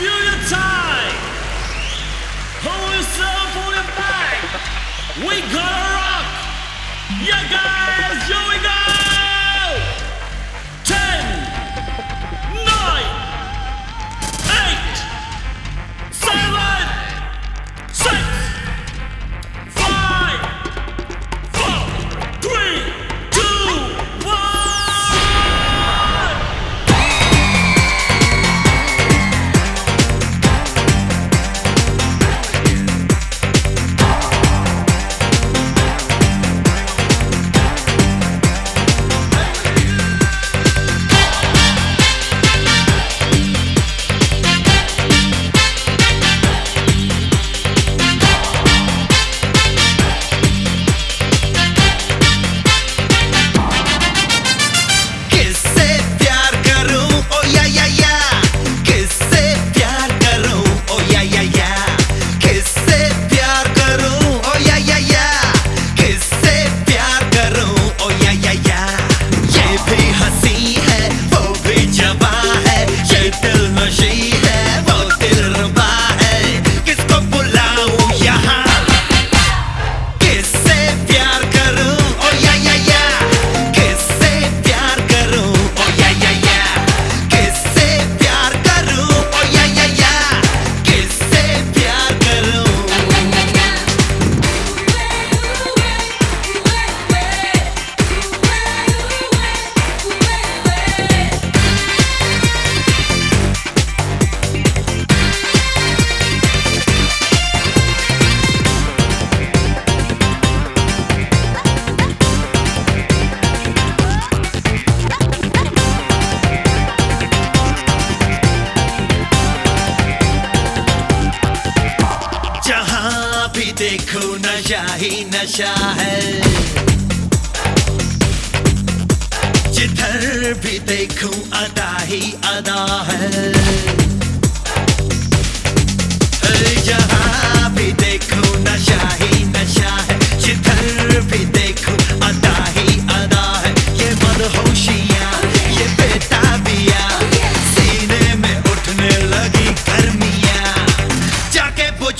Disputed time! Holy Cell back. We gotta rock! Yeah, guys! Here we go! देखो नशा ही नशा है। जिधर भी देखूँ अदा ही अदा है। जहाँ भी देखूँ नशा ही जाके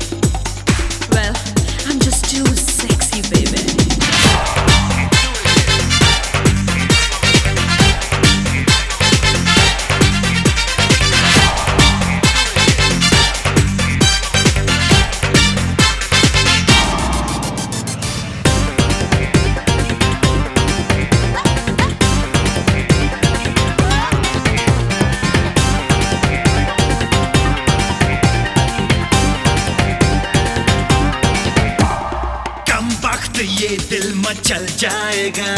कुआँ चल जाएगा।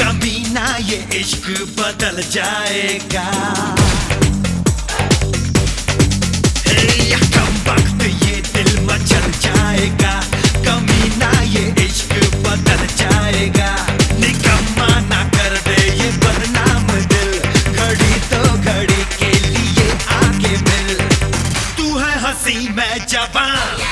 कभी ना ये इश्क बदल जाएगा। ये इश्क बदल जाएगा। कर दे दिल। घड़ी तो घड़ी के लिए आगे मिल। तू है मैं जवान।